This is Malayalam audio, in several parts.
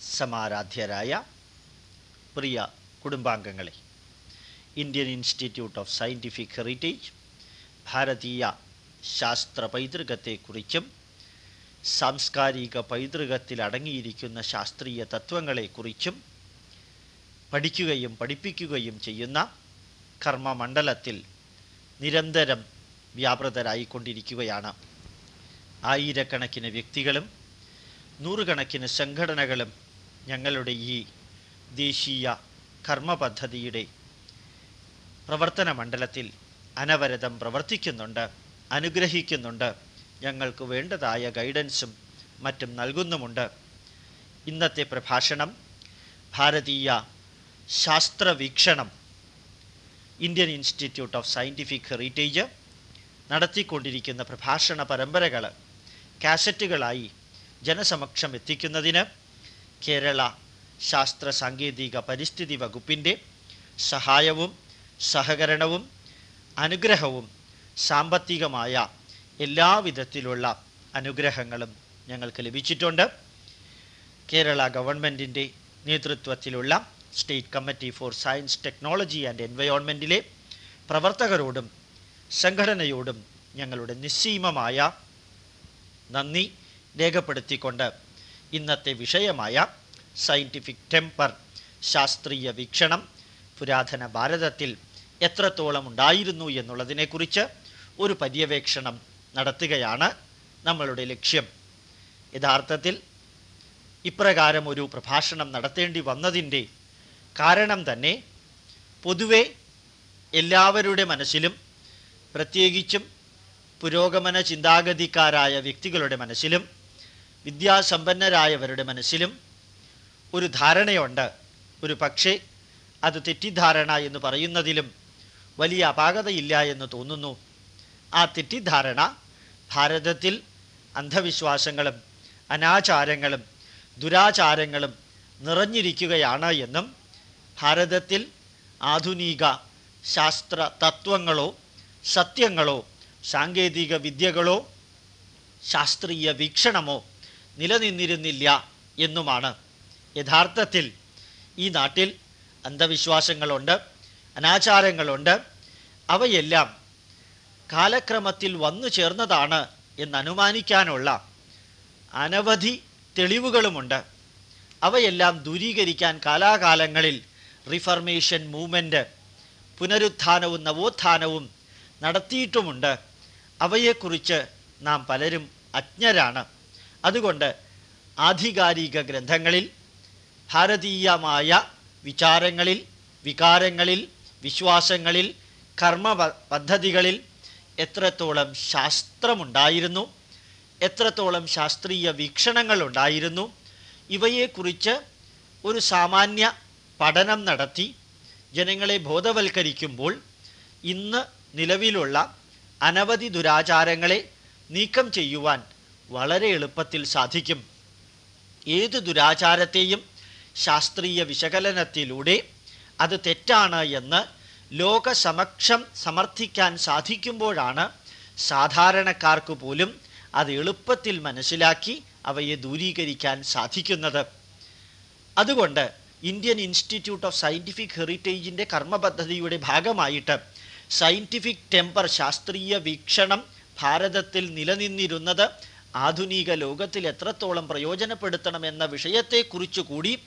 സമാരാധ്യരായ പ്രിയ കുടുംബാംഗങ്ങളെ Indian institute of scientific heritage ഭാരതീയ ശാസ്ത്ര പൈതൃകത്തെക്കുറിച്ചും സാംസ്കാരിക പൈതൃകത്തിൽ അടങ്ങിയിരിക്കുന്ന ശാസ്ത്രീയ തത്വങ്ങളെക്കുറിച്ചും പഠിക്കുകയും പഠിപ്പിക്കുകയും ചെയ്യുന്ന കർമ്മമണ്ഡലത്തിൽ നിരന്തരം വ്യാപൃതരായിക്കൊണ്ടിരിക്കുകയാണ്. ആയിരക്കണക്കിന് വ്യക്തികളും നൂറുകണക്കിന് സംഘടനകളും ഞങ്ങളുടെ ഈ ദേശീയ കർമ്മ പദ്ധതിയുടെ പ്രവർത്തന മണ്ഡലത്തിൽ അനവരതം പ്രവർത്തിക്കുന്നുണ്ട് അനുഗ്രഹിക്കുന്നുണ്ട്. ഞങ്ങൾക്ക് വേണ്ടതായ ഗൈഡൻസും മറ്റും നൽകുന്നുമുണ്ട്. ഇന്നത്തെ പ്രഭാഷണം ഭാരതീയ ശാസ്ത്രവീക്ഷണം Indian institute of scientific heritage നടത്തിക്കൊണ്ടിരിക്കുന്ന പ്രഭാഷണ പരമ്പരകൾ കാസറ്റുകളായി ജനസമക്ഷം എത്തിക്കുന്നതിന് കേരള ശാസ്ത്ര സാങ്കേതിക പരിസ്ഥിതി വകുപ്പിന്റെ സഹായവും സഹകരണവും അനുഗ്രഹവും സാമ്പത്തികമായ എല്ലാവിധത്തിലുള്ള അനുഗ്രഹങ്ങളും ഞങ്ങൾക്ക് ലഭിച്ചിട്ടുണ്ട്. കേരള ഗവൺമെന്റിന്റെ നേതൃത്വത്തിലുള്ള state committee for science technology and എൻവയോൺമെന്റിലെ പ്രവർത്തകരോടും സംഘടനയോടും ഞങ്ങളുടെ നിസ്സീമമായ നന്ദി രേഖപ്പെടുത്തിക്കൊണ്ട് ഇന്നത്തെ വിഷയമായ സയന്റിഫിക് ടെമ്പർ ശാസ്ത്രീയ വീക്ഷണം പുരാതന ഭാരതത്തിൽ എത്രത്തോളം ഉണ്ടായിരുന്നു എന്നുള്ളതിനെക്കുറിച്ച് ഒരു പര്യവേക്ഷണം നടത്തുകയാണ് നമ്മളുടെ ലക്ഷ്യം. യഥാർത്ഥത്തിൽ ഇപ്രകാരം ഒരു പ്രഭാഷണം നടത്തേണ്ടി വന്നതിന്റെ കാരണം തന്നെ പൊതുവെ എല്ലാവരുടെ മനസ്സിലും പ്രത്യേകിച്ചും പുരോഗമന ചിന്താഗതിക്കാരായ വ്യക്തികളുടെ മനസ്സിലും വിദ്യാസമ്പന്നരായവരുടെ മനസ്സിലും ഒരു ധാരണയുണ്ട്. ഒരു പക്ഷേ അത് തെറ്റിദ്ധാരണ എന്ന് പറയുന്നതിലും വലിയ അപാകതയില്ല എന്ന് തോന്നുന്നു. ആ തെറ്റിദ്ധാരണ ഭാരതത്തിൽ അന്ധവിശ്വാസങ്ങളും അനാചാരങ്ങളും ദുരാചാരങ്ങളും നിറഞ്ഞിരിക്കുകയാണ് എന്നും ഭാരതത്തിൽ ആധുനിക ശാസ്ത്ര തത്വങ്ങളോ സത്യങ്ങളോ സാങ്കേതിക വിദ്യകളോ ശാസ്ത്രീയ വീക്ഷണമോ നിലനിന്നിരുന്നില്ല എന്നുമാണ്. യഥാർത്ഥത്തിൽ ഈ നാട്ടിൽ അന്ധവിശ്വാസങ്ങളുണ്ട് അനാചാരങ്ങളുണ്ട്. അവയെല്ലാം കാലക്രമത്തിൽ വന്നു ചേർന്നതാണ് എന്നനുമാനിക്കാനുള്ള അനവധി തെളിവുകളുമുണ്ട്. അവയെല്ലാം ദൂരീകരിക്കാൻ കാലാകാലങ്ങളിൽ റിഫർമേഷൻ മൂവ്മെന്റ് പുനരുത്ഥാനവും നവോത്ഥാനവും നടത്തിയിട്ടുമുണ്ട്. അവയെക്കുറിച്ച് നാം പലരും അജ്ഞരാണ്. അതുകൊണ്ട് ആധികാരിക ഗ്രന്ഥങ്ങളിൽ ഭാരതീയമായ വിചാരങ്ങളിൽ വികാരങ്ങളിൽ വിശ്വാസങ്ങളിൽ കർമ്മ പദ്ധതികളിൽ എത്രത്തോളം ശാസ്ത്രമുണ്ടായിരുന്നു എത്രത്തോളം ശാസ്ത്രീയ വീക്ഷണങ്ങളുണ്ടായിരുന്നു ഇവയെക്കുറിച്ച് ഒരു സാമാന്യ പഠനം നടത്തി ജനങ്ങളെ ബോധവൽക്കരിക്കുമ്പോൾ ഇന്ന് നിലവിലുള്ള അനവധി ദുരാചാരങ്ങളെ നീക്കം ചെയ്യുവാൻ വളരെ എളുപ്പത്തിൽ സാധിക്കും. ഏത് ദുരാചാരത്തെയും ശാസ്ത്രീയ വിശകലനത്തിലൂടെ അത് തെറ്റാണ് എന്ന് ലോകസമക്ഷം സമർത്ഥിക്കാൻ സാധിക്കുമ്പോഴാണ് സാധാരണക്കാർക്ക് പോലും അത് എളുപ്പത്തിൽ മനസ്സിലാക്കി അവയെ ദൂരീകരിക്കാൻ സാധിക്കുന്നത്. അതുകൊണ്ട് ഇന്ത്യൻ ഇൻസ്റ്റിറ്റ്യൂട്ട് ഓഫ് സയന്റിഫിക് ഹെറിറ്റേജിന്റെ കർമ്മ പദ്ധതിയുടെ ഭാഗമായിട്ട് സയന്റിഫിക് ടെമ്പർ ശാസ്ത്രീയ വീക്ഷണം ഭാരതത്തിൽ നിലനിന്നിരുന്നത് ആധുനിക ലോകത്തിൽ എത്രത്തോളം പ്രയോജനപ്പെടുത്തണമെന്ന വിഷയത്തെക്കുറിച്ച് കൂടി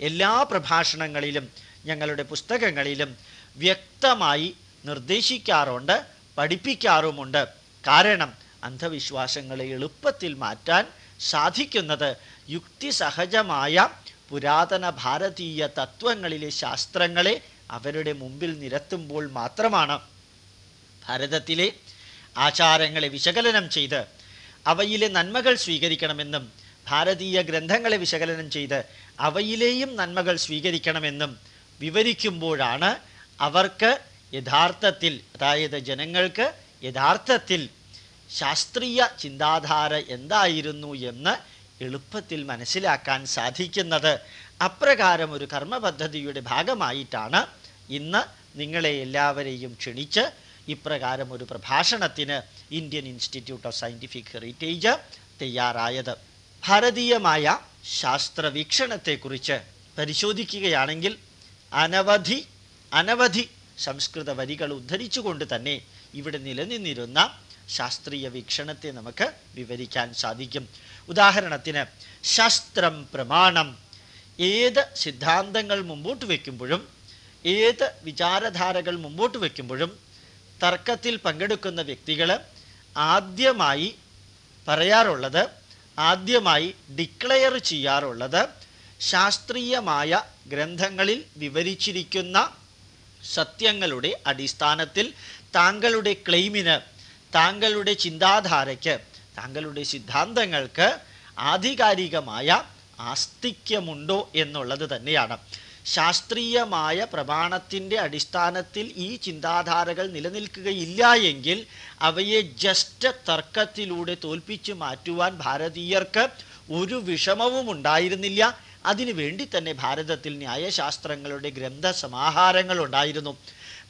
എല്ലാ പ്രഭാഷണങ്ങളിലും ഞങ്ങളുടെ പുസ്തകങ്ങളിലും വ്യക്തമായി നിർദ്ദേശിക്കാറുണ്ട് പഠിപ്പിക്കാറുമുണ്ട്. കാരണം അന്ധവിശ്വാസങ്ങളെ എളുപ്പത്തിൽ മാറ്റാൻ സാധിക്കുന്നത് യുക്തിസഹജമായ പുരാതന ഭാരതീയ തത്വങ്ങളിലെ ശാസ്ത്രങ്ങളെ അവരുടെ മുമ്പിൽ നിരത്തുമ്പോൾ മാത്രമാണ് ഭാരതത്തിലെ ആചാരങ്ങളെ വിശകലനം ചെയ്ത് അവയിലെ നന്മകൾ സ്വീകരിക്കണമെന്നും ഭാരതീയ ഗ്രന്ഥങ്ങളെ വിശകലനം ചെയ്ത് അവയിലെയും നന്മകൾ സ്വീകരിക്കണമെന്നും വിവരിക്കുമ്പോഴാണ് അവർക്ക് യഥാർത്ഥത്തിൽ അതായത് ജനങ്ങൾക്ക് യഥാർത്ഥത്തിൽ ശാസ്ത്രീയ ചിന്താധാര എന്തായിരുന്നു എന്ന് എളുപ്പത്തിൽ മനസ്സിലാക്കാൻ സാധിക്കുന്നത്. അപ്രകാരം ഒരു കർമ്മ പദ്ധതിയുടെ ഭാഗമായിട്ടാണ് ഇന്ന് നിങ്ങളെ എല്ലാവരെയും ക്ഷണിച്ച് ഇപ്രകാരം ഒരു പ്രഭാഷണത്തിന് Indian institute of scientific heritage തയ്യാറായത്. ഭാരതീയമായ ശാസ്ത്രവീക്ഷണത്തെക്കുറിച്ച് പരിശോധിക്കുകയാണെങ്കിൽ അനവധി അനവധി സംസ്കൃത വരികൾ ഉദ്ധരിച്ചുകൊണ്ട് തന്നെ ഇവിടെ നിലനിന്നിരുന്ന ശാസ്ത്രീയ വീക്ഷണത്തെ നമുക്ക് വിവരിക്കാൻ സാധിക്കും. ഉദാഹരണത്തിന് ശാസ്ത്രം പ്രമാണം ഏത് സിദ്ധാന്തങ്ങൾ മുമ്പോട്ട് വയ്ക്കുമ്പോഴും ഏത് വിചാരധാരകൾ മുമ്പോട്ട് വയ്ക്കുമ്പോഴും തർക്കത്തിൽ പങ്കെടുക്കുന്ന വ്യക്തികൾ ആദ്യമായി പറയാറുള്ളത് ആദ്യമായി ഡിക്ലെയർ ചെയ്യാറുള്ളത് ശാസ്ത്രീയമായ ഗ്രന്ഥങ്ങളിൽ വിവരിച്ചിരിക്കുന്ന സത്യങ്ങളുടെ അടിസ്ഥാനത്തിൽ താങ്കളുടെ ക്ലെയിമിന് താങ്കളുടെ ചിന്താധാരയ്ക്ക് താങ്കളുടെ സിദ്ധാന്തങ്ങൾക്ക് ആധികാരികമായ ആസ്തിക്യമുണ്ടോ എന്നുള്ളത് തന്നെയാണ്. ശാസ്ത്രീയമായ പ്രമാണത്തിന്റെ അടിസ്ഥാനത്തിൽ ഈ ചിന്താധാരകൾ നിലനിൽക്കുകയില്ല എങ്കിൽ അവയെ ജസ്റ്റ് തർക്കത്തിലൂടെ തോൽപ്പിച്ചു മാറ്റുവാൻ ഭാരതീയർക്ക് ഒരു വിഷമവും ഉണ്ടായിരുന്നില്ല. അതിനു വേണ്ടി തന്നെ ഭാരതത്തിൽ ന്യായശാസ്ത്രങ്ങളുടെ ഗ്രന്ഥസമാഹാരങ്ങൾ ഉണ്ടായിരുന്നു.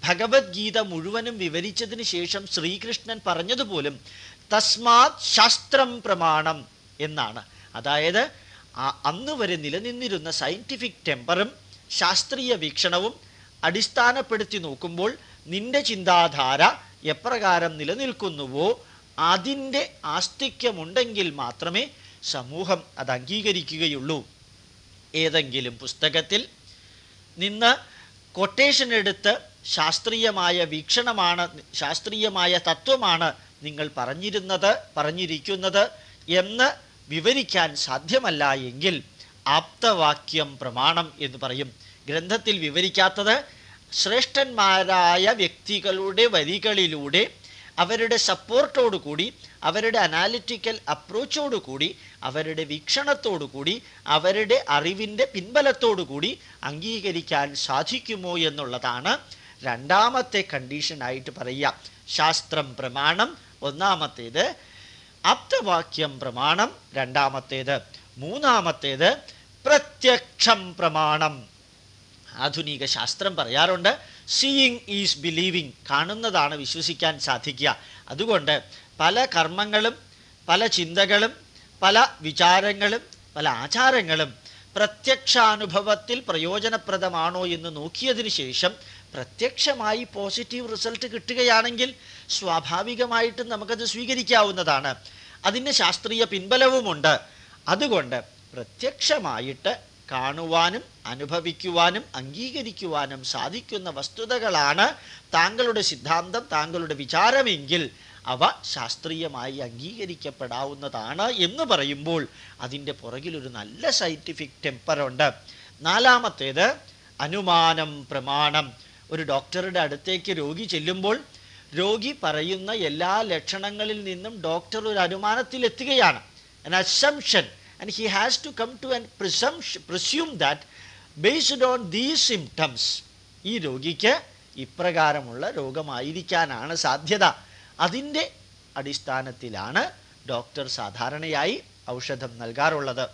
ഭഗവത്ഗീത മുഴുവനും വിവരിച്ചതിന് ശേഷം ശ്രീകൃഷ്ണൻ പറഞ്ഞതുപോലും തസ്മാത് ശാസ്ത്രം പ്രമാണം എന്നാണ്. അതായത് അന്നുവരെ അന്ന് വരെ നിലനിന്നിരുന്ന സയന്റിഫിക് ടെമ്പറും ശാസ്ത്രീയ വീക്ഷണവും അടിസ്ഥാനപ്പെടുത്തി നോക്കുമ്പോൾ നിന്റെ ചിന്താധാര എപ്രകാരം നിലനിൽക്കുന്നുവോ അതിന്റെ ആസ്തിക്യമുണ്ടെങ്കിൽ മാത്രമേ സമൂഹം അത് അംഗീകരിക്കുകയുള്ളൂ. ഏതെങ്കിലും പുസ്തകത്തിൽ നിന്ന് കൊട്ടേഷൻ എടുത്ത് ശാസ്ത്രീയമായ വീക്ഷണമാണ് ശാസ്ത്രീയമായ തത്വമാണ് നിങ്ങൾ പറഞ്ഞിരുന്നത് പറഞ്ഞിരിക്കുന്നത് എന്ന് വിവരിക്കാൻ സാധ്യമല്ല എങ്കിൽ ആപ്തവാക്യം പ്രമാണം എന്ന് പറയും. ഗ്രന്ഥത്തിൽ വിവരിക്കാത്തത് ശ്രേഷ്ഠന്മാരായ വ്യക്തികളുടെ വരികളിലൂടെ അവരുടെ സപ്പോർട്ടോടു കൂടി അവരുടെ അനാലിറ്റിക്കൽ അപ്രോച്ചോടു കൂടി അവരുടെ വീക്ഷണത്തോടു കൂടി അവരുടെ അറിവിന്റെ പിൻബലത്തോടു കൂടി അംഗീകരിക്കാൻ സാധിക്കുമോ എന്നുള്ളതാണ് രണ്ടാമത്തെ കണ്ടീഷനായിട്ട് പറയുക. ശാസ്ത്രം പ്രമാണം ഒന്നാമത്തേത് ആപ്തവാക്യം പ്രമാണം രണ്ടാമത്തേത് മൂന്നാമത്തേത് പ്രത്യക്ഷം പ്രമാണം. ആധുനിക ശാസ്ത്രം പറയാറുണ്ട് സീയിങ് ഈസ് ബിലീവിങ് കാണുന്നതാണ് വിശ്വസിക്കാൻ സാധിക്കുക. അതുകൊണ്ട് പല കർമ്മങ്ങളും പല ചിന്തകളും പല വിചാരങ്ങളും പല ആചാരങ്ങളും പ്രത്യക്ഷാനുഭവത്തിൽ പ്രയോജനപ്രദമാണോ എന്ന് നോക്കിയതിന് ശേഷം പ്രത്യക്ഷമായി പോസിറ്റീവ് റിസൾട്ട് കിട്ടുകയാണെങ്കിൽ സ്വാഭാവികമായിട്ടും നമുക്കത് സ്വീകരിക്കാവുന്നതാണ്. അതിന് ശാസ്ത്രീയ പിൻബലവുമുണ്ട്. അതുകൊണ്ട് പ്രത്യക്ഷമായിട്ട് കാണുവാനും അനുഭവിക്കുവാനും അംഗീകരിക്കുവാനും സാധിക്കുന്ന വസ്തുതകളാണ് താങ്കളുടെ സിദ്ധാന്തം താങ്കളുടെ വിചാരമെങ്കിൽ അവ ശാസ്ത്രീയമായി അംഗീകരിക്കപ്പെടാവുന്നതാണ് എന്ന് പറയുമ്പോൾ അതിന്റെ പുറകിലൊരു നല്ല സയന്റിഫിക് ടെമ്പറുണ്ട് നാലാമത്തേത് അനുമാനം പ്രമാണം. ഒരു ഡോക്ടറുടെ അടുത്തേക്ക് രോഗി ചെല്ലുമ്പോൾ രോഗി പറയുന്ന എല്ലാ ലക്ഷണങ്ങളിൽ നിന്നും ഡോക്ടർ ഒരു an assumption. And he has to come to an presumption, presume that based on these symptoms ഈ രോഗിക്ക് ഇപ്രകാരമുള്ള രോഗമായിരിക്കാനാണ് സാധ്യത. അതിന്റെ അടിസ്ഥാനത്തിലാണ് ഡോക്ടർ സാധാരണയായി ഔഷധം നൽകാറുള്ളത്.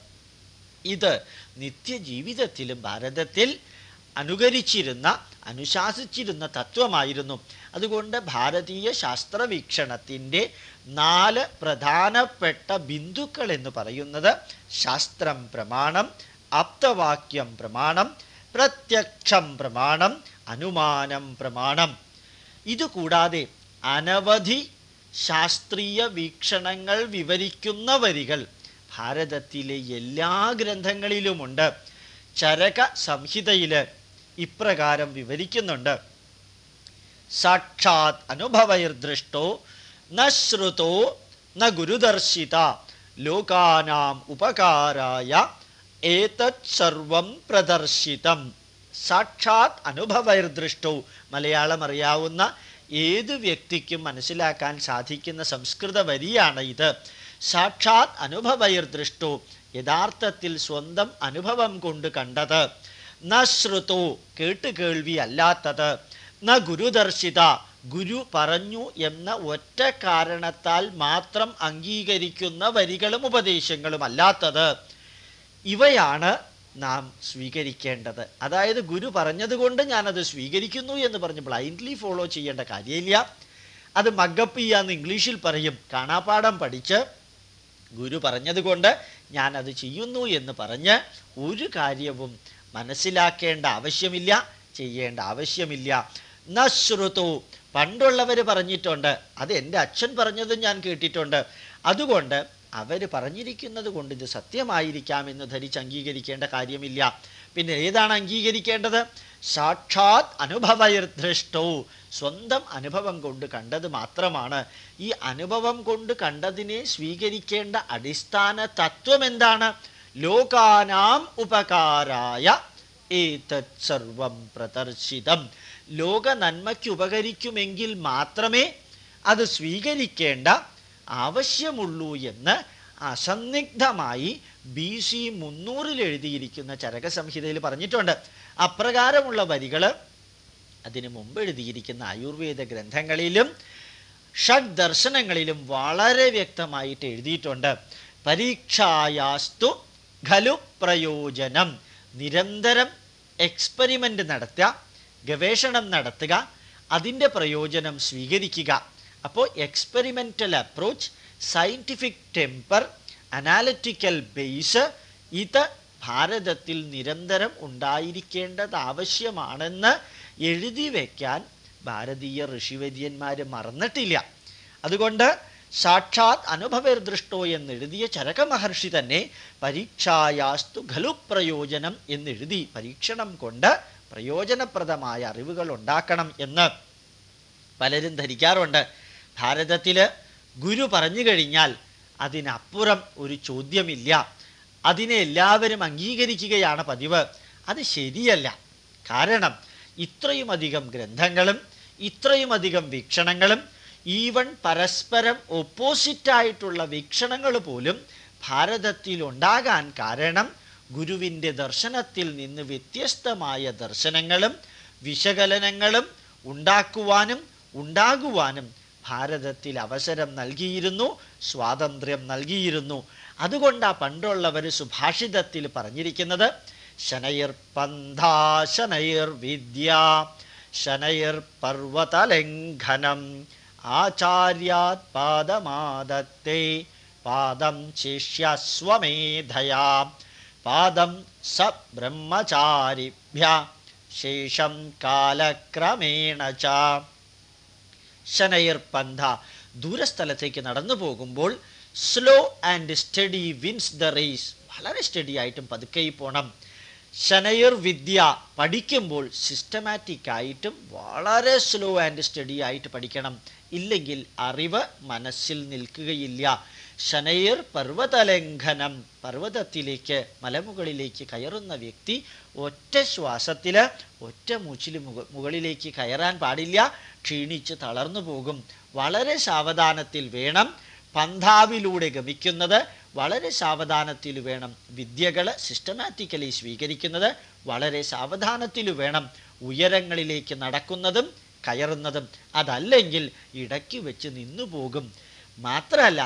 ഇത് നിത്യജീവിതത്തിലും ഭാരതത്തിൽ അനുകരിച്ചിരുന്ന അനുശാസിച്ചിരുന്ന തത്വമായിരുന്നു. അതുകൊണ്ട് ഭാരതീയ ശാസ്ത്രവീക്ഷണത്തിന്റെ നാല് പ്രധാനപ്പെട്ട ബിന്ദുക്കൾ എന്ന് പറയുന്നത് ശാസ്ത്രം പ്രമാണം ആപ്തവാക്യം പ്രമാണം പ്രത്യക്ഷം പ്രമാണം അനുമാനം പ്രമാണം. ഇതുകൂടാതെ അനവധി ശാസ്ത്രീയ വീക്ഷണങ്ങൾ വിവരിക്കുന്ന വരികൾ ഭാരതത്തിലെ എല്ലാ ഗ്രന്ഥങ്ങളിലുമുണ്ട്. ചരക സംഹിതയിൽ ഇപ്രകാരം വിവരിക്കുന്നുണ്ട്. സാക്ഷാത് അനുഭവൈർദൃഷ്ടോ ന ശ്രുതോ ന ഗുരുദർശിത ലോകാനാം ഉപകാരായ ഏതത് സർവം പ്രദർശിതം സാക്ഷാത് അനുഭവൈർദൃഷ്ടോ മലയാളം അറിയാവുന്ന ഏത് വ്യക്തിക്കും മനസ്സിലാക്കാൻ സാധിക്കുന്ന സംസ്കൃത വരിയാണ് ഇത് സാക്ഷാത് അനുഭവൈർദൃഷ്ടോ। യഥാർത്ഥത്തിൽ സ്വന്തം അനുഭവം കൊണ്ട് കണ്ടത്। ന ശ്രുതോ കേട്ട് കേൾവി അല്ലാത്തത്। ന ഗുരുദർശിത ഗുരു പറഞ്ഞു എന്ന ഒറ്റ കാരണത്താൽ മാത്രം അംഗീകരിക്കുന്ന വരികളും ഉപദേശങ്ങളും അല്ലാത്തത്। ഇവയാണ് നാം സ്വീകരിക്കേണ്ടത്. അതായത് ഗുരു പറഞ്ഞതുകൊണ്ട് ഞാനത് സ്വീകരിക്കുന്നു എന്ന് പറഞ്ഞ് ബ്ലൈൻഡ്ലി ഫോളോ ചെയ്യേണ്ട കാര്യമില്ല. അത് മഗപ്പ് ചെയ്യാന്ന് ഇംഗ്ലീഷിൽ പറയും. കാണാപ്പാടം പഠിച്ച് ഗുരു പറഞ്ഞതുകൊണ്ട് ഞാനത് ചെയ്യുന്നു എന്ന് പറഞ്ഞ് ഒരു കാര്യവും മനസ്സിലാക്കേണ്ട ആവശ്യമില്ല ചെയ്യേണ്ട ആവശ്യമില്ല. നശ്രുതു. പണ്ടുള്ളവർ പറഞ്ഞിട്ടുണ്ട് അത് എന്റെ അച്ഛൻ പറഞ്ഞതും ഞാൻ കേട്ടിട്ടുണ്ട്. അതുകൊണ്ട് അവർ പറഞ്ഞിരിക്കുന്നത് കൊണ്ട് ഇത് സത്യമായിരിക്കാമെന്ന് ധരിച്ച് അംഗീകരിക്കേണ്ട കാര്യമില്ല. പിന്നെ ഏതാണ് അംഗീകരിക്കേണ്ടത്? സാക്ഷാത് അനുഭവയർദൃഷ്ടോ സ്വന്തം അനുഭവം കൊണ്ട് കണ്ടത് മാത്രമാണ്. ഈ അനുഭവം കൊണ്ട് കണ്ടതിനെ സ്വീകരിക്കേണ്ട അടിസ്ഥാന തത്വം എന്താണ്? ലോകാനാം ഉപകാരായ ഏതത് സർവം പ്രദർശിതം. ലോക നന്മയ്ക്ക് ഉപകരിക്കുമെങ്കിൽ മാത്രമേ അത് സ്വീകരിക്കേണ്ട ആവശ്യമുള്ളൂ എന്ന് അസന്നിഗ്ധമായി ബി സി മുന്നൂറിൽ എഴുതിയിരിക്കുന്ന ചരകസംഹിതയിൽ പറഞ്ഞിട്ടുണ്ട്. അപ്രകാരമുള്ള വരികൾ അതിനു മുമ്പ് എഴുതിയിരിക്കുന്ന ആയുർവേദ ഗ്രന്ഥങ്ങളിലും ഷഡ് ദർശനങ്ങളിലും വളരെ വ്യക്തമായിട്ട് എഴുതിയിട്ടുണ്ട്. പരീക്ഷായാസ്തു ഖലു പ്രയോജനം. നിരന്തരം എക്സ്പെരിമെന്റ് നടത്തുക ഗവേഷണം നടത്തുക അതിന്റെ പ്രയോജനം സ്വീകരിക്കുക. അപ്പോൾ experimental approach scientific temper analytical base ഇത് ഭാരതത്തിൽ നിരന്തരം ഉണ്ടായിരിക്കേണ്ടത് ആവശ്യമാണെന്ന് എഴുതി വയ്ക്കാൻ ഭാരതീയ ഋഷിവര്യന്മാർ മറന്നിട്ടില്ല. അതുകൊണ്ട് സാക്ഷാത് അനുഭവദൃഷ്ടോ എന്നെഴുതിയ ചരക മഹർഷി തന്നെ പരീക്ഷായാസ്തു ഖലു പ്രയോജനം എന്നെഴുതി പരീക്ഷണം കൊണ്ട് പ്രയോജനപ്രദമായ അറിവുകൾ ഉണ്ടാക്കണം എന്ന് പലരും ധരിക്കാറുണ്ട്. ഭാരതത്തിൽ ഗുരു പറഞ്ഞു കഴിഞ്ഞാൽ അതിനപ്പുറം ഒരു ചോദ്യമില്ല. അതിനെ എല്ലാവരും അംഗീകരിക്കുകയാണ് പതിവ്. അത് ശരിയല്ല. കാരണം ഇത്രയുമധികം ഗ്രന്ഥങ്ങളും ഇത്രയുമധികം വീക്ഷണങ്ങളും ഈവൻ പരസ്പരം ഒപ്പോസിറ്റായിട്ടുള്ള വീക്ഷണങ്ങൾ പോലും ഭാരതത്തിൽ ഉണ്ടാകാൻ കാരണം ഗുരുവിന്റെ ദർശനത്തിൽ നിന്ന് വ്യത്യസ്തമായ ദർശനങ്ങളും വിശകലനങ്ങളും ഉണ്ടാക്കുവാനും ഉണ്ടാകുവാനും ഭാരതത്തിൽ അവസരം നൽകിയിരുന്നു സ്വാതന്ത്ര്യം നൽകിയിരുന്നു. അതുകൊണ്ടാ പണ്ടുള്ളവർ സുഭാഷിതത്തിൽ പറഞ്ഞിരിക്കുന്നത് ശനയർ പന്ഥാ ശനയർ വിദ്യ ശനയർ പർവതലംഘനം ആചാര്യാത് പാദമാദത്തെ പാദം ശിഷ്യസ്വമേധയാ പാദം സ ബ്രഹ്മചാരിഭ്യ ശേഷം കാലക്രമേണ ച. ശനയർ പന്ത ദൂരസ്ഥലത്തേക്ക് നടന്നു പോകുമ്പോൾ slow and steady wins the race. വളരെ സ്റ്റഡി ആയിട്ടും പതുക്കെ പോകണം ശനയർ വിദ്യ പഠിക്കുമ്പോൾ സിസ്റ്റമാറ്റിക് ആയിട്ടും വളരെ സ്ലോ ആൻഡ് സ്റ്റഡി ആയിട്ട് പഠിക്കണം. ഇല്ലെങ്കിൽ അറിവ് മനസ്സിൽ നിൽക്കുകയില്ല. ശനയർ പർവതലംഘനം പർവതത്തിലേക്ക് മലമുകളിലേക്ക് കയറുന്ന വ്യക്തി ഒറ്റ ശ്വാസത്തിൽ ഒറ്റ മൂച്ചിൽ മുക മുകളിലേക്ക് കയറാൻ പാടില്ല. ക്ഷീണിച്ച് തളർന്നു പോകും. വളരെ സാവധാനത്തിൽ വേണം പന്ഥാവിലൂടെ ഗമിക്കുന്നത്. വളരെ സാവധാനത്തിൽ വേണം വിദ്യകൾ സിസ്റ്റമാറ്റിക്കലി സ്വീകരിക്കുന്നത്. വളരെ സാവധാനത്തിൽ വേണം ഉയരങ്ങളിലേക്ക് നടക്കുന്നതും കയറുന്നതും. അതല്ലെങ്കിൽ ഇടയ്ക്ക് വെച്ച് നിന്നു പോകും. മാത്രമല്ല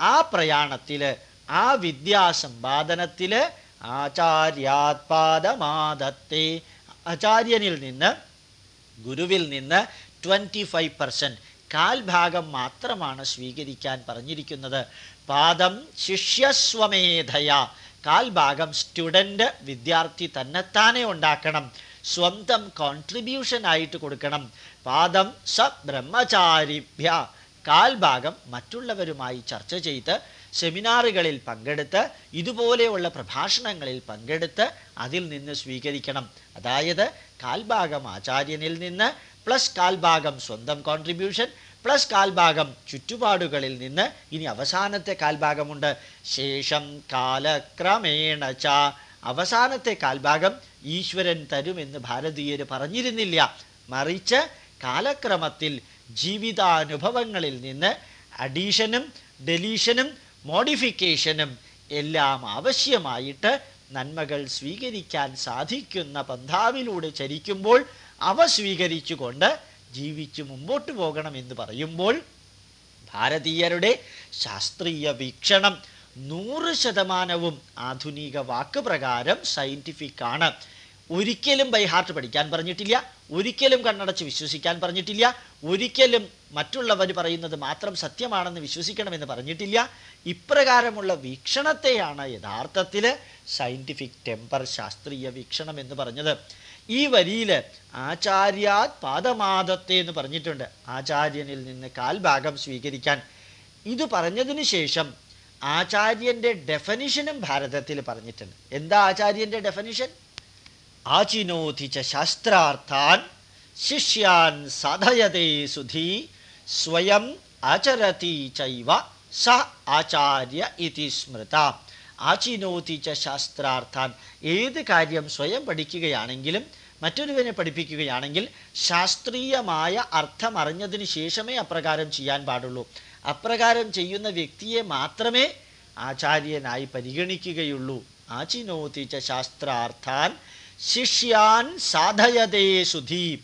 ആ പ്രയാണത്തിൽ ആ വിദ്യാസമ്പാദനത്തിൽ ആചാര്യാത്പാദമാദത്തെ. ആചാര്യനിൽ നിന്ന് ഗുരുവിൽ നിന്ന് ട്വന്റി ഫൈവ് പെർസെന്റ് കാൽഭാഗം മാത്രമാണ് സ്വീകരിക്കാൻ പറഞ്ഞിരിക്കുന്നത്. പാദം ശിഷ്യസ്വമേധയ. കാൽഭാഗം സ്റ്റുഡന്റ് വിദ്യാർത്ഥി തന്നെത്താനെ ഉണ്ടാക്കണം. സ്വന്തം കോൺട്രിബ്യൂഷൻ ആയിട്ട് കൊടുക്കണം. പാദം സ ബ്രഹ്മചാരിഭ്യ കാൽഭാഗം മറ്റുള്ളവരുമായി ചർച്ച ചെയ്ത് സെമിനാറുകളിൽ പങ്കെടുത്ത് ഇതുപോലെയുള്ള പ്രഭാഷണങ്ങളിൽ പങ്കെടുത്ത് അതിൽ നിന്ന് സ്വീകരിക്കണം. അതായത് കാൽഭാഗം ആചാര്യനിൽ നിന്ന് പ്ലസ് കാൽഭാഗം സ്വന്തം കോൺട്രിബ്യൂഷൻ പ്ലസ് കാൽഭാഗം ചുറ്റുപാടുകളിൽ നിന്ന് ഇനി അവസാനത്തെ കാൽഭാഗമുണ്ട്. ശേഷം കാലക്രമേണ അവസാനത്തെ കാൽഭാഗം ഈശ്വരൻ തരുമെന്ന് ഭാരതീയർ പറഞ്ഞിരുന്നില്ല. മറിച്ച് കാലക്രമത്തിൽ ജീവിതാനുഭവങ്ങളിൽ നിന്ന് അഡീഷനും ഡെലീഷനും മോഡിഫിക്കേഷനും എല്ലാം ആവശ്യമായിട്ട് നന്മകൾ സ്വീകരിക്കാൻ സാധിക്കുന്ന പന്ഥാവിലൂടെ ചരിക്കുമ്പോൾ അവ സ്വീകരിച്ചുകൊണ്ട് ജീവിച്ച് മുമ്പോട്ട് പോകണമെന്ന് പറയുമ്പോൾ ഭാരതീയരുടെ ശാസ്ത്രീയ വീക്ഷണം നൂറ് ശതമാനവും ആധുനിക വാക്ക് പ്രകാരം സയന്റിഫിക് ആണ്. ഒരിക്കലും ബൈ ഹാർട്ട് പഠിക്കാൻ പറഞ്ഞിട്ടില്ല. ഒരിക്കലും കണ്ണടച്ച് വിശ്വസിക്കാൻ പറഞ്ഞിട്ടില്ല. ഒരിക്കലും മറ്റുള്ളവർ പറയുന്നത് മാത്രം സത്യമാണെന്ന് വിശ്വസിക്കണമെന്ന് പറഞ്ഞിട്ടില്ല. ഇപ്രകാരമുള്ള വീക്ഷണത്തെയാണ് യഥാർത്ഥത്തിൽ സയന്റിഫിക് ടെമ്പർ ശാസ്ത്രീയ വീക്ഷണം എന്ന് പറഞ്ഞത്. ഈ വരിയിൽ ആചാര്യാത് പാദമാദത്തെ എന്ന് പറഞ്ഞിട്ടുണ്ട്. ആചാര്യനിൽ നിന്ന് കാൽഭാഗം സ്വീകരിക്കാൻ. ഇത് പറഞ്ഞതിന് ശേഷം ആചാര്യന്റെ ഡെഫനിഷനും ഭാരതത്തിൽ പറഞ്ഞിട്ടുണ്ട്. എന്താ ആചാര്യന്റെ ഡെഫനിഷൻ ആചിനോതി ച ശാസ്ത്രാർത്ഥാൻ ശിഷ്യാൻ സാധയതേ സുധി സ്വയം ആചരതി ചൈവ സ ആചാര്യ ഇതി സ്മൃത. ആചിനോതി ച ശാസ്ത്രാർത്ഥാൻ ഏത് കാര്യം സ്വയം പഠിക്കുകയാണെങ്കിലും മറ്റൊരുവനെ പഠിപ്പിക്കുകയാണെങ്കിൽ ശാസ്ത്രീയമായ അർത്ഥം അറിഞ്ഞതിന് ശേഷമേ അപ്രകാരം ചെയ്യാൻ പാടുള്ളൂ. അപ്രകാരം ചെയ്യുന്ന വ്യക്തിയെ മാത്രമേ ആചാര്യനായി പരിഗണിക്കുകയുള്ളൂ. ആചിനോതി ച ശാസ്ത്രാർത്ഥാൻ ശിഷ്യാൻ സാധയതേ സുധീ.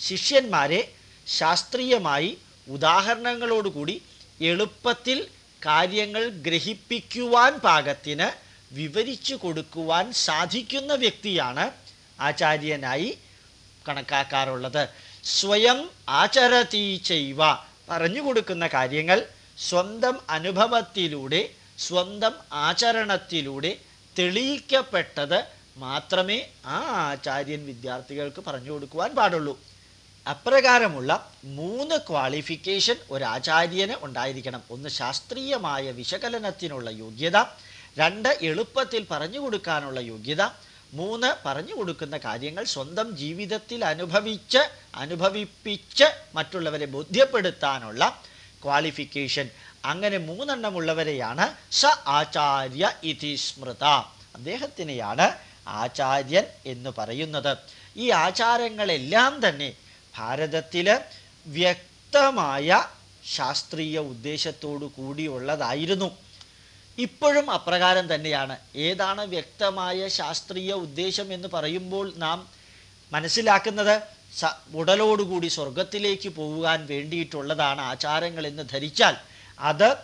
ശിഷ്യന്മാരെ ശാസ്ത്രീയമായി ഉദാഹരണങ്ങളോടുകൂടി എളുപ്പത്തിൽ കാര്യങ്ങൾ ഗ്രഹിപ്പിക്കുവാൻ പാകത്തിന് വിവരിച്ചു കൊടുക്കുവാൻ സാധിക്കുന്ന വ്യക്തിയാണ് ആചാര്യനായി കണക്കാക്കാറുള്ളത്. സ്വയം ആചരതീ ചെയ്വ പറഞ്ഞു കൊടുക്കുന്ന കാര്യങ്ങൾ സ്വന്തം അനുഭവത്തിലൂടെ സ്വന്തം ആചരണത്തിലൂടെ തെളിയിക്കപ്പെട്ടത് മാത്രമേ ആ ആചാര്യൻ വിദ്യാർത്ഥികൾക്ക് പറഞ്ഞു കൊടുക്കുവാൻ പാടുള്ളൂ. അപ്രകാരമുള്ള മൂന്ന് ക്വാളിഫിക്കേഷൻ ഒരാചാര്യന് ഉണ്ടായിരിക്കണം. ഒന്ന് ശാസ്ത്രീയമായ വിശകലനത്തിനുള്ള യോഗ്യത രണ്ട് എളുപ്പത്തിൽ പറഞ്ഞു കൊടുക്കാനുള്ള യോഗ്യത മൂന്ന് പറഞ്ഞു കൊടുക്കുന്ന കാര്യങ്ങൾ സ്വന്തം ജീവിതത്തിൽ അനുഭവിച്ച് അനുഭവിപ്പിച്ച് മറ്റുള്ളവരെ ബോധ്യപ്പെടുത്താനുള്ള ക്വാളിഫിക്കേഷൻ അങ്ങനെ മൂന്നെണ്ണമുള്ളവരെയാണ് സ ആചാര്യ ഇതി സ്മൃത. അദ്ദേഹത്തിനെയാണ് ആചാര്യൻ എന്ന് പറയുന്നത്. ഈ ആചാരങ്ങളെല്ലാം തന്നെ ഭാരതത്തിൽ വ്യക്തമായ ശാസ്ത്രീയ ഉദ്ദേശത്തോടു കൂടിയുള്ളതായിരുന്നു ഇപ്പോഴും അപ്രകാരം തന്നെയാണ്. ഏതാണ് വ്യക്തമായ ശാസ്ത്രീയ ഉദ്ദേശം എന്ന് പറയുമ്പോൾ നാം മനസ്സിലാക്കുന്നത് ഉടലോടുകൂടി സ്വർഗത്തിലേക്ക് പോകാൻ വേണ്ടിയിട്ടുള്ളതാണ് ആചാരങ്ങൾ എന്ന് ധരിച്ചാൽ. അത്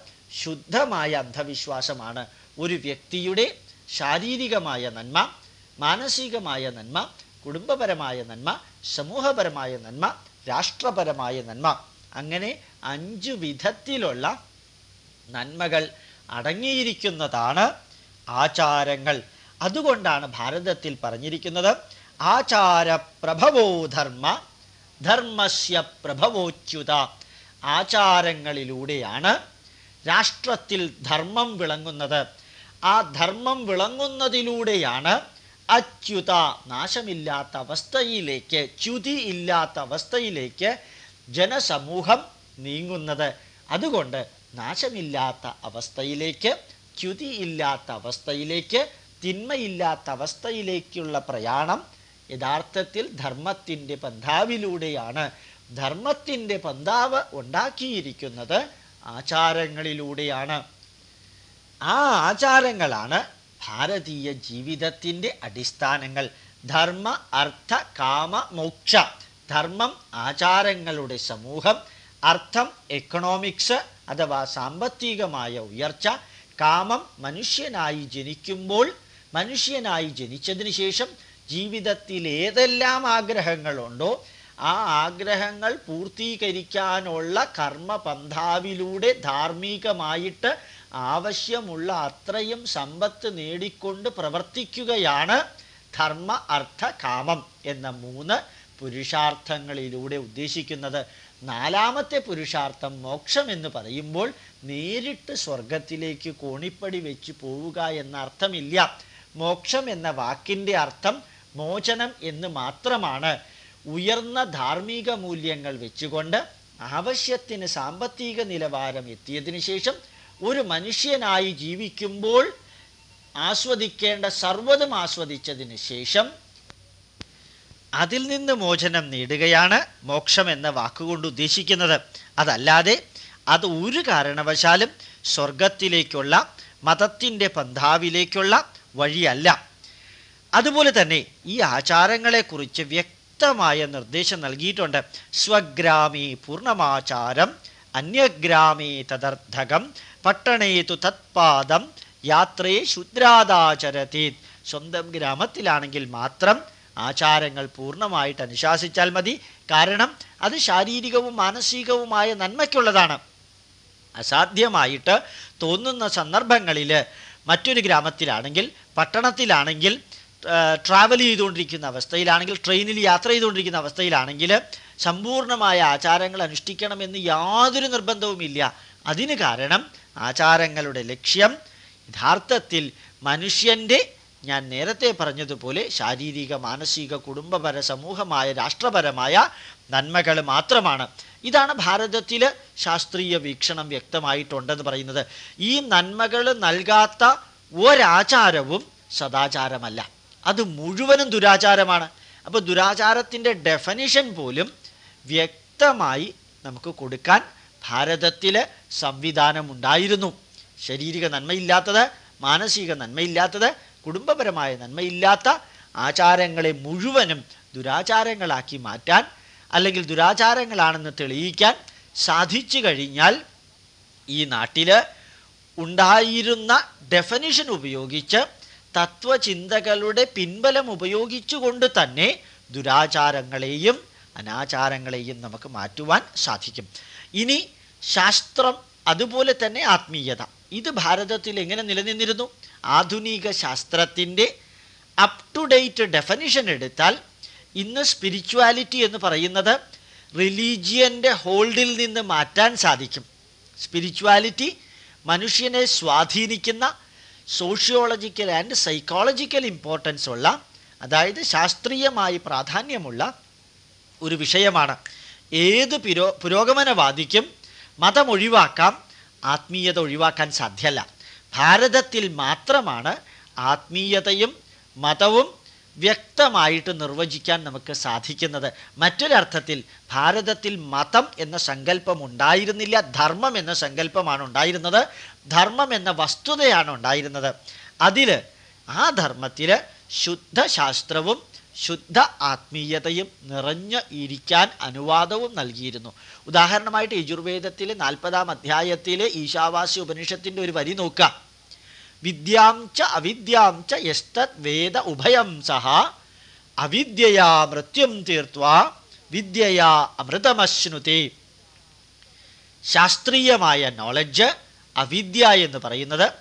ശുദ്ധമായ അന്ധവിശ്വാസമാണ്. ഒരു വ്യക്തിയുടെ ശാരീരികമായ നന്മ മാനസികമായ നന്മ കുടുംബപരമായ നന്മ സമൂഹപരമായ നന്മ രാഷ്ട്രപരമായ നന്മ. അങ്ങനെ അഞ്ചു വിധത്തിലുള്ള നന്മകൾ അടങ്ങിയിരിക്കുന്നതാണ് ആചാരങ്ങൾ. അതുകൊണ്ടാണ് ഭാരതത്തിൽ പറഞ്ഞിരിക്കുന്നത് ആചാരപ്രഭവോ ധർമ്മ ധർമ്മസ്യ പ്രഭവോച്യുത. ആചാരങ്ങളിലൂടെയാണ് രാഷ്ട്രത്തിൽ ധർമ്മം വിളങ്ങുന്നത്. ആ ധർമ്മം വിളങ്ങുന്നതിലൂടെയാണ് അച്യുത നാശമില്ലാത്ത അവസ്ഥയിലേക്ക് ച്യുതി ഇല്ലാത്ത അവസ്ഥയിലേക്ക് ജനസമൂഹം നീങ്ങുന്നത്. അതുകൊണ്ട് നാശമില്ലാത്ത അവസ്ഥയിലേക്ക് ച്യുതി ഇല്ലാത്ത അവസ്ഥയിലേക്ക് തിന്മയില്ലാത്ത അവസ്ഥയിലേക്കുള്ള പ്രയാണം യഥാർത്ഥത്തിൽ ധർമ്മത്തിന്റെ പന്ഥാവിലൂടെയാണ് ധർമ്മത്തിന്റെ പന്താവ് ഉണ്ടാക്കിയിരിക്കുന്നത് ആചാരങ്ങളിലൂടെയാണ്. ആ ആചാരങ്ങളാണ് ഭാരതീയ ജീവിതത്തിന്റെ അടിസ്ഥാനങ്ങൾ. ധർമ്മ അർത്ഥ കാമ മോക്ഷ. ധർമ്മം ആചാരങ്ങളുടെ സമൂഹം. അർത്ഥം എക്കണോമിക്സ് അഥവാ സാമ്പത്തികമായ ഉയർച്ച. കാമം മനുഷ്യനായി ജനിക്കുമ്പോൾ മനുഷ്യനായി ജനിച്ചതിന് ശേഷം ജീവിതത്തിൽ ഏതെല്ലാം ആഗ്രഹങ്ങളുണ്ടോ ആ ആഗ്രഹങ്ങൾ പൂർത്തീകരിക്കാനുള്ള കർമ്മപന്ഥാവിലൂടെ ധാർമ്മികമായിട്ട് ആവശ്യമുള്ള അത്രയും സമ്പത്ത് നേടിക്കൊണ്ട് പ്രവർത്തിക്കുകയാണ് ധർമ്മ അർത്ഥ കാമം എന്ന മൂന്ന് പുരുഷാർത്ഥങ്ങളിലൂടെ ഉദ്ദേശിക്കുന്നത്. നാലാമത്തെ പുരുഷാർത്ഥം മോക്ഷം എന്ന് പറയുമ്പോൾ നേരിട്ട് സ്വർഗത്തിലേക്ക് കോണിപ്പടി വെച്ച് പോവുക എന്ന അർത്ഥമില്ല. മോക്ഷം എന്ന വാക്കിന്റെ അർത്ഥം മോചനം എന്ന് മാത്രമാണ്. ഉയർന്ന ധാർമ്മിക മൂല്യങ്ങൾ വെച്ചുകൊണ്ട് ആവശ്യത്തിന് സാമ്പത്തിക നിലവാരം എത്തിയതിനു ശേഷം ഒരു മനുഷ്യനായി ജീവിക്കുമ്പോൾ ആസ്വദിക്കേണ്ട സർവതും ആസ്വദിച്ചതിന് ശേഷം അതിൽ നിന്ന് മോചനം നേടുകയാണ് മോക്ഷം എന്ന വാക്കുകൊണ്ട് ഉദ്ദേശിക്കുന്നത്. അതല്ലാതെ അത് ഒരു കാരണവശാലും സ്വർഗത്തിലേക്കുള്ള മതത്തിന്റെ പന്ഥാവിലേക്കുള്ള വഴിയല്ല. അതുപോലെ തന്നെ ഈ ആചാരങ്ങളെക്കുറിച്ച് വ്യക്തമായ നിർദ്ദേശം നൽകിയിട്ടുണ്ട്. സ്വഗ്രാമേ പൂർണമാചാരം അന്യഗ്രാമേ തദർത്ഥകം പട്ടണേതു തത്പാദം യാത്രയെ ശുദ്രാദാചരതി. സ്വന്തം ഗ്രാമത്തിലാണെങ്കിൽ മാത്രം ആചാരങ്ങൾ പൂർണമായിട്ട് അനുശാസിച്ചാൽ മതി. കാരണം അത് ശാരീരികവും മാനസികവുമായ നന്മയ്ക്കുള്ളതാണ്. അസാധ്യമായിട്ട് തോന്നുന്ന സന്ദർഭങ്ങളിൽ മറ്റൊരു ഗ്രാമത്തിലാണെങ്കിൽ പട്ടണത്തിലാണെങ്കിൽ ട്രാവൽ ചെയ്തുകൊണ്ടിരിക്കുന്ന അവസ്ഥയിലാണെങ്കിൽ ട്രെയിനിൽ യാത്ര ചെയ്തുകൊണ്ടിരിക്കുന്ന അവസ്ഥയിലാണെങ്കിൽ സമ്പൂർണമായ ആചാരങ്ങൾ അനുഷ്ഠിക്കണമെന്ന് യാതൊരു നിർബന്ധവുമില്ല അതിന് കാരണം ആചാരങ്ങളുടെ ലക്ഷ്യം യഥാർത്ഥത്തിൽ മനുഷ്യന്റെ ഞാൻ നേരത്തെ പറഞ്ഞതുപോലെ ശാരീരിക മാനസിക കുടുംബപര സമൂഹമായ രാഷ്ട്രപരമായ നന്മകൾ മാത്രമാണ്. ഇതാണ് ഭാരതത്തിൽ ശാസ്ത്രീയ വീക്ഷണം വ്യക്തമായിട്ടുണ്ടെന്ന് പറയുന്നത്. ഈ നന്മകൾ നൽകാത്ത ഒരാചാരവും സദാചാരമല്ല. അത് മുഴുവനും ദുരാചാരമാണ്. അപ്പോൾ ദുരാചാരത്തിന്റെ ഡെഫനിഷൻ പോലും വ്യക്തമായി നമുക്ക് കൊടുക്കാൻ ഭാരതത്തിൽ സംവിധാനമുണ്ടായിരുന്നു. ശാരീരിക നന്മയില്ലാത്തത് മാനസിക നന്മയില്ലാത്തത് കുടുംബപരമായ നന്മയില്ലാത്ത ആചാരങ്ങളെ മുഴുവനും ദുരാചാരങ്ങളാക്കി മാറ്റാൻ അല്ലെങ്കിൽ ദുരാചാരങ്ങളാണെന്ന് തെളിയിക്കാൻ സാധിച്ചു കഴിഞ്ഞാൽ ഈ നാട്ടിൽ ഉണ്ടായിരുന്ന ഡെഫനിഷൻ ഉപയോഗിച്ച് തത്വചിന്തകളുടെ പിൻബലം ഉപയോഗിച്ചുകൊണ്ട് തന്നെ ദുരാചാരങ്ങളെയും അനാചാരങ്ങളെയും നമുക്ക് മാറ്റുവാൻ സാധിക്കും. ഇനി ശാസ്ത്രം അതുപോലെ തന്നെ ആത്മീയത. ഇത് ഭാരതത്തിൽ എങ്ങനെ നിലനിന്നിരുന്നു? ആധുനിക ശാസ്ത്രത്തിന്റെ അപ് ടു ഡേറ്റ് ഡെഫനിഷൻ എടുത്താൽ ഇന്ന് സ്പിരിച്വാലിറ്റി എന്ന് പറയുന്നത് റിലീജിയന്റെ ഹോൾഡിൽ നിന്ന് മാറ്റാൻ സാധിക്കും. സ്പിരിച്വാലിറ്റി മനുഷ്യനെ സ്വാധീനിക്കുന്ന സോഷ്യോളജിക്കൽ ആൻഡ് സൈക്കോളജിക്കൽ ഇമ്പോർട്ടൻസ് ഉള്ള അതായത് ശാസ്ത്രീയമായി പ്രാധാന്യമുള്ള ഒരു വിഷയമാണ്. ഏത് പുരോ പുരോഗമനവാദിക്കും മതമൊഴിവാക്കാം ആത്മീയത ഒഴിവാക്കാൻ സാധ്യമല്ല ഭാരതത്തിൽ മാത്രമാണ് ആത്മീയതയും മതവും വ്യക്തമായിട്ട് നിർവചിക്കാൻ നമുക്ക് സാധിക്കുന്നത്. മറ്റൊരർത്ഥത്തിൽ ഭാരതത്തിൽ മതം എന്ന സങ്കല്പം ഉണ്ടായിരുന്നില്ല ധർമ്മം എന്ന സങ്കല്പമാണ് ഉണ്ടായിരുന്നത്. ധർമ്മം എന്ന വസ്തുതയാണ് ഉണ്ടായിരുന്നത്. അതിൽ ആ ധർമ്മത്തിൽ ശുദ്ധശാസ്ത്രവും ശുദ്ധ ആത്മീയതയും നിറഞ്ഞു ഇരിക്കാൻ അനുവാദവും നൽകിയിരുന്നു. ഉദാഹരണമായിട്ട് യജുർവേദത്തിലെ നാൽപ്പതാം അധ്യായത്തിലെ ഈശാവാസി ഉപനിഷത്തിന്റെ ഒരു വരി നോക്കാം. വിദ്യാം ച അവിദ്യാം ച യസ്തത് വേദ ഉഭയം സഹ അവിദ്യയാ മൃത്യും തീർത്വാ വിദ്യയാ അമൃതമശ്നുതി. ശാസ്ത്രീയമായ നോളജ് അവിദ്യ എന്ന് പറയുന്നത്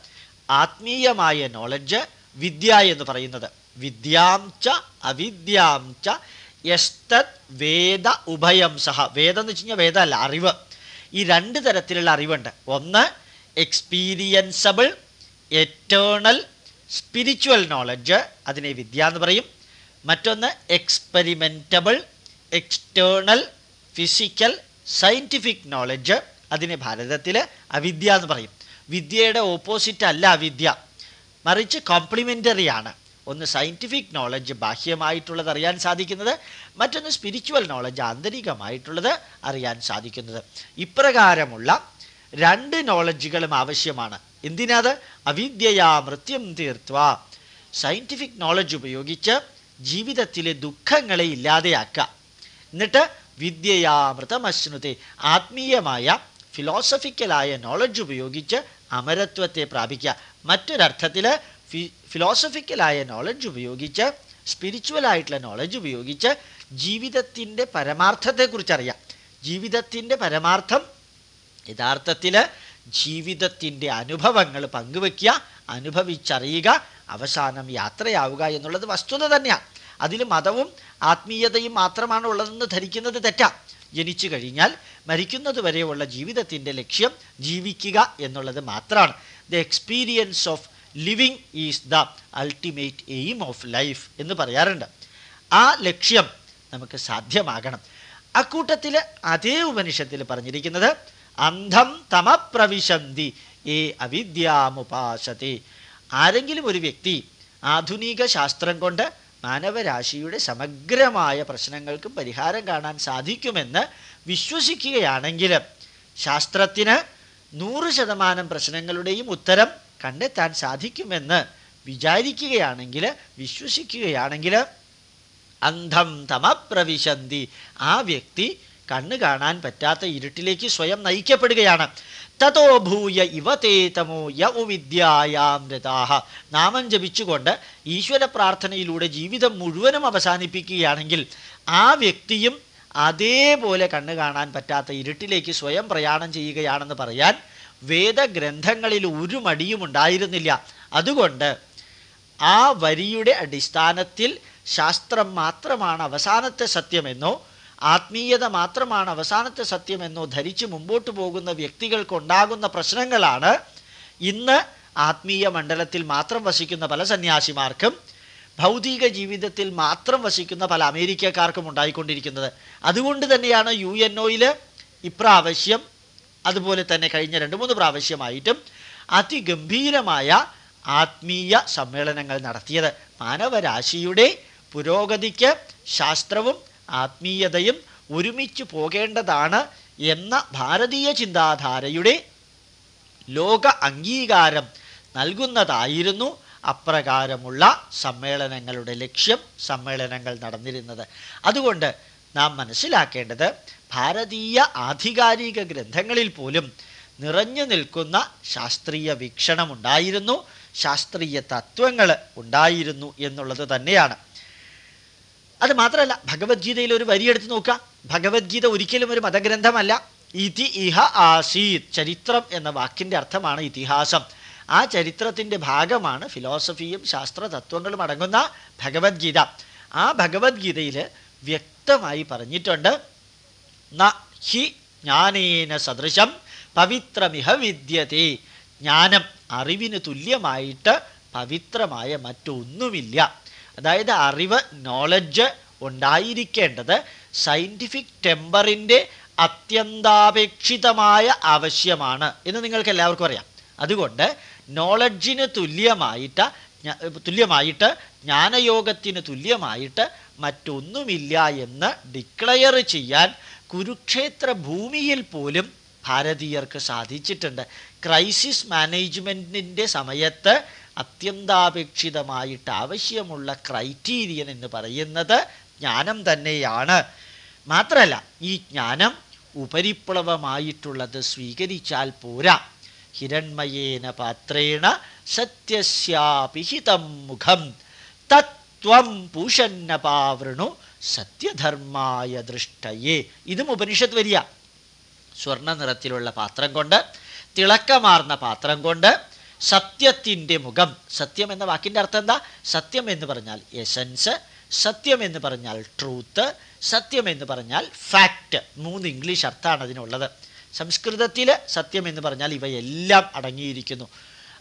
ആത്മീയമായ നോളജ് വിദ്യ എന്ന് പറയുന്നത്. വിദ്യാം ച അവിദ്യാം യസ്തത് വേദ ഉഭയം സഹ. വേദം എന്ന് വെച്ച് വേദമല്ല അറിവ്. ഈ രണ്ട് തരത്തിലുള്ള അറിവുണ്ട്. ഒന്ന് എക്സ്പീരിയൻസബിൾ എറ്റേണൽ സ്പിരിച്വൽ നോളജ് അതിനെ വിദ്യ എന്ന് പറയും. മറ്റൊന്ന് experimentable external physical scientific knowledge അതിനെ ഭാരതത്തിൽ അവിദ്യ എന്ന് പറയും. വിദ്യയുടെ ഓപ്പോസിറ്റ് അല്ല അവിദ്യ. മറിച്ച് കോംപ്ലിമെന്ററി ആണ്. ഒന്ന് സയന്റിഫിക് നോളജ് ബാഹ്യമായിട്ടുള്ളത് അറിയാൻ സാധിക്കുന്നത് മറ്റൊന്ന് സ്പിരിച്വൽ നോളജ് ആന്തരികമായിട്ടുള്ളത് അറിയാൻ സാധിക്കുന്നത്. ഇപ്രകാരമുള്ള രണ്ട് നോളജുകളും ആവശ്യമാണ്. എന്തിനത്? അവിദ്യയാ മൃത്യം തീർത്തുക സയന്റിഫിക് നോളജ് ഉപയോഗിച്ച് ജീവിതത്തിലെ ദുഃഖങ്ങളെ ഇല്ലാതെയാക്കുക. എന്നിട്ട് വിദ്യയാമൃതമശ്നുതി ആത്മീയമായ ഫിലോസഫിക്കലായ നോളജ് ഉപയോഗിച്ച് അമരത്വത്തെ പ്രാപിക്കുക. മറ്റൊരർത്ഥത്തിൽ ഫിലോസഫിക്കലായ നോളജ് ഉപയോഗിച്ച് സ്പിരിച്വലായിട്ടുള്ള നോളജ് ഉപയോഗിച്ച് ജീവിതത്തിന്റെ പരമാർത്ഥത്തെക്കുറിച്ച് അറിയാം ജീവിതത്തിന്റെ പരമാർത്ഥം യഥാർത്ഥത്തിൽ ജീവിതത്തിന്റെ അനുഭവങ്ങൾ പങ്കുവെക്കുക അനുഭവിച്ചറിയുക അവസാനം യാത്രയാവുക എന്നുള്ളത് വസ്തുത തന്നെയാണ് അതിൽ മതവും ആത്മീയതയും മാത്രമാണ് ഉള്ളതെന്ന് ധരിക്കുന്നത് തെറ്റാ. ജനിച്ചു കഴിഞ്ഞാൽ മരിക്കുന്നത് വരെയുള്ള ജീവിതത്തിന്റെ ലക്ഷ്യം ജീവിക്കുക എന്നുള്ളത് മാത്രമാണ്. The experience of living is the ultimate aim of life എന്ന് പറയാറുണ്ട്. ആ ലക്ഷ്യം നമുക്ക് സാധ്യമാകണം. അക്കൂട്ടത്തിൽ അതേ ഉപനിഷത്തിൽ പറഞ്ഞിരിക്കുന്നത് അന്ധം തമപ്രവിശന്തി ഏ അവിദ്യാമുപാസത്തെ ആരെങ്കിലും ഒരു വ്യക്തി ആധുനിക ശാസ്ത്രം കൊണ്ട് മാനവരാശിയുടെ സമഗ്രമായ പ്രശ്നങ്ങൾക്ക് പരിഹാരം കാണാൻ സാധിക്കുമെന്ന് വിശ്വസിക്കുകയാണെങ്കിൽ ശാസ്ത്രത്തിന് നൂറ് ശതമാനം പ്രശ്നങ്ങളുടെയും ഉത്തരം കണ്ടെത്താൻ സാധിക്കുമെന്ന് വിചാരിക്കുകയാണെങ്കിൽ വിശ്വസിക്കുകയാണെങ്കിൽ അന്ധം തമപ്രവിശന്തി ആ വ്യക്തി കണ്ണു കാണാൻ പറ്റാത്ത ഇരുട്ടിലേക്ക് സ്വയം നയിക്കപ്പെടുകയാണ്. തതോ ഭൂയ ഇവ തേ തമോ യൗ വിദ്യായാം രതാഹ നാമം ജപിച്ചുകൊണ്ട് ഈശ്വര പ്രാർത്ഥനയിലൂടെ ജീവിതം മുഴുവനും അവസാനിപ്പിക്കുകയാണെങ്കിൽ ആ വ്യക്തിയും അതേപോലെ കണ്ണു കാണാൻ പറ്റാത്ത ഇരുട്ടിലേക്ക് സ്വയം പ്രയാണം ചെയ്യുകയാണെന്ന് പറയാൻ വേദഗ്രന്ഥങ്ങളിൽ ഒരു മടിയും ഉണ്ടായിരുന്നില്ല. അതുകൊണ്ട് ആ വരിയുടെ അടിസ്ഥാനത്തിൽ ശാസ്ത്രം മാത്രമാണ് അവസാനത്തെ സത്യമെന്നോ ആത്മീയത മാത്രമാണ് അവസാനത്തെ സത്യമെന്നോ ധരിച്ച് മുമ്പോട്ട് പോകുന്ന വ്യക്തികൾക്കുണ്ടാകുന്ന പ്രശ്നങ്ങളാണ്. ഇന്ന് ആത്മീയ മണ്ഡലത്തിൽ മാത്രം വസിക്കുന്ന പല സന്യാസിമാർക്കും ഭൗതിക ജീവിതത്തിൽ മാത്രം വസിക്കുന്ന പല അമേരിക്കക്കാർക്കും ഉണ്ടായിക്കൊണ്ടിരിക്കുന്നത്. അതുകൊണ്ട് തന്നെയാണ് യു എൻ ഒയിൽ ഇപ്രാവശ്യം അതുപോലെ തന്നെ കഴിഞ്ഞ രണ്ട് മൂന്ന് പ്രാവശ്യമായിട്ടും അതിഗംഭീരമായ ആത്മീയ സമ്മേളനങ്ങൾ നടത്തിയത്. മാനവരാശിയുടെ പുരോഗതിക്ക് ശാസ്ത്രവും ആത്മീയതയും ഒരുമിച്ച് പോകേണ്ടതാണ് എന്ന ഭാരതീയ ചിന്താധാരയുടെ ലോക അംഗീകാരം നൽകുന്നതായിരുന്നു അപ്രകാരമുള്ള സമ്മേളനങ്ങളുടെ ലക്ഷ്യം സമ്മേളനങ്ങൾ നടന്നിരുന്നത്. അതുകൊണ്ട് നാം മനസ്സിലാക്കേണ്ടത് ഭാരതീയ ആധികാരിക ഗ്രന്ഥങ്ങളിൽ പോലും നിറഞ്ഞു നിൽക്കുന്ന ശാസ്ത്രീയ വീക്ഷണമുണ്ടായിരുന്നു ശാസ്ത്രീയ തത്വങ്ങൾ ഉണ്ടായിരുന്നു എന്നുള്ളത് തന്നെയാണ്. അത് മാത്രമല്ല ഭഗവത്ഗീതയിൽ ഒരു വരി എടുത്ത് നോക്കുക. ഭഗവത്ഗീത ഒരിക്കലും ഒരു മതഗ്രന്ഥമല്ല. ഇതി ഇഹ ആസീത് ചരിത്രം എന്ന വാക്കിന്റെ അർത്ഥമാണ് ഇതിഹാസം. ആ ചരിത്രത്തിന്റെ ഭാഗമാണ് ഫിലോസഫിയും ശാസ്ത്ര തത്വങ്ങളും അടങ്ങുന്ന ഭഗവത്ഗീത. ആ ഭഗവത്ഗീതയിൽ വ്യക്തമായി പറഞ്ഞിട്ടുണ്ട് ന ഹി ജ്ഞാനേന സദൃശം പവിത്രമിഹ വിദ്യത്തെ ജ്ഞാനം അറിവിന് തുല്യമായിട്ട് പവിത്രമായ മറ്റൊന്നുമില്ല. അതായത് അറിവ് നോളജ് ഉണ്ടായിരിക്കേണ്ടത് സയന്റിഫിക് ടെമ്പറിന്റെ അത്യന്താപേക്ഷിതമായ ആവശ്യമാണ് എന്ന് നിങ്ങൾക്ക് എല്ലാവർക്കും അറിയാം. അതുകൊണ്ട് നോളജിന് തുല്യമായിട്ട് തുല്യമായിട്ട് ജ്ഞാനയോഗത്തിന് തുല്യമായിട്ട് മറ്റൊന്നുമില്ല എന്ന് ഡിക്ലയർ ചെയ്യാൻ കുരുക്ഷേത്ര ഭൂമിയിൽ പോലും ഭാരതീയർക്ക് സാധിച്ചിട്ടുണ്ട്. ക്രൈസിസ് മാനേജ്മെന്റിന്റെ സമയത്ത് അത്യന്താപേക്ഷിതമായിട്ട് ആവശ്യമുള്ള ക്രൈറ്റീരിയൻ എന്ന് പറയുന്നത് ജ്ഞാനം തന്നെയാണ്. മാത്രമല്ല ഈ ജ്ഞാനം ഉപരിപ്ലവമായിട്ടുള്ളത് സ്വീകരിച്ചാൽ പോരാ. ഹിരൺമയേന പാത്രേണ സത്യസ്യാപിഹിതം മുഖം. തത്വം പൂഷന്ന പാവൃണു സത്യധർമായ ദൃഷ്ടയെ. ഇതും ഉപനിഷത്ത് വരിക. സ്വർണ നിറത്തിലുള്ള പാത്രം കൊണ്ട് തിളക്കമാർന്ന പാത്രം കൊണ്ട് സത്യത്തിന്റെ മുഖം. സത്യം എന്ന വാക്കിന്റെ അർത്ഥം എന്താ? സത്യം എന്ന് പറഞ്ഞാൽ എസൻസ് സത്യം എന്ന് പറഞ്ഞാൽ ട്രൂത്ത് സത്യം എന്ന് പറഞ്ഞാൽ ഫാക്റ്റ് മൂന്ന് ഇംഗ്ലീഷ് അർത്ഥമാണ് അതിനുള്ളത്. സംസ്കൃതത്തിൽ സത്യം എന്ന് പറഞ്ഞാൽ ഇവയെല്ലാം അടങ്ങിയിരിക്കുന്നു.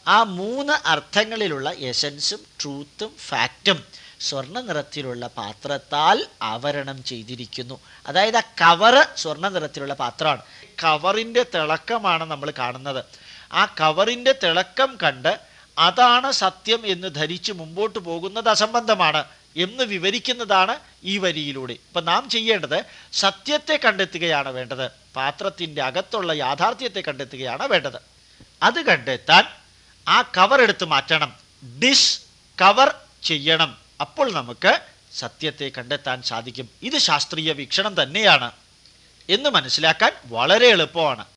ആ മൂന്ന് അർത്ഥങ്ങളിലുള്ള എസൻസും ട്രൂത്തും ഫാക്റ്റും സ്വർണ നിറത്തിലുള്ള പാത്രത്താൽ ആവരണം ചെയ്തിരിക്കുന്നു. അതായത് ആ കവറ് സ്വർണ നിറത്തിലുള്ള പാത്രമാണ് കവറിന്റെ തിളക്കമാണ് നമ്മൾ കാണുന്നത്. ആ കവറിന്റെ തിളക്കം കണ്ട് അതാണ് സത്യം എന്ന് ധരിച്ച് മുമ്പോട്ട് പോകുന്നത് അസംബന്ധമാണ് എന്ന് വിവരിക്കുന്നതാണ് ഈ വരിയിലൂടെ. ഇപ്പം നാം ചെയ്യേണ്ടത് സത്യത്തെ കണ്ടെത്തുകയാണ് വേണ്ടത്. പാത്രത്തിന്റെ അകത്തുള്ള യാഥാർത്ഥ്യത്തെ കണ്ടെത്തുകയാണ് വേണ്ടത്. അത് കണ്ടെത്താൻ ആ കവർ എടുത്ത് മാറ്റണം. ഡിസ് കവർ ചെയ്യണം. അപ്പോൾ നമുക്ക് സത്യത്തെ കണ്ടെത്താൻ സാധിക്കും. ഇത് ശാസ്ത്രീയ വീക്ഷണം തന്നെയാണ്. എന്ന് മനസ്സിലാക്കാൻ വളരെ എളുപ്പമാണ്.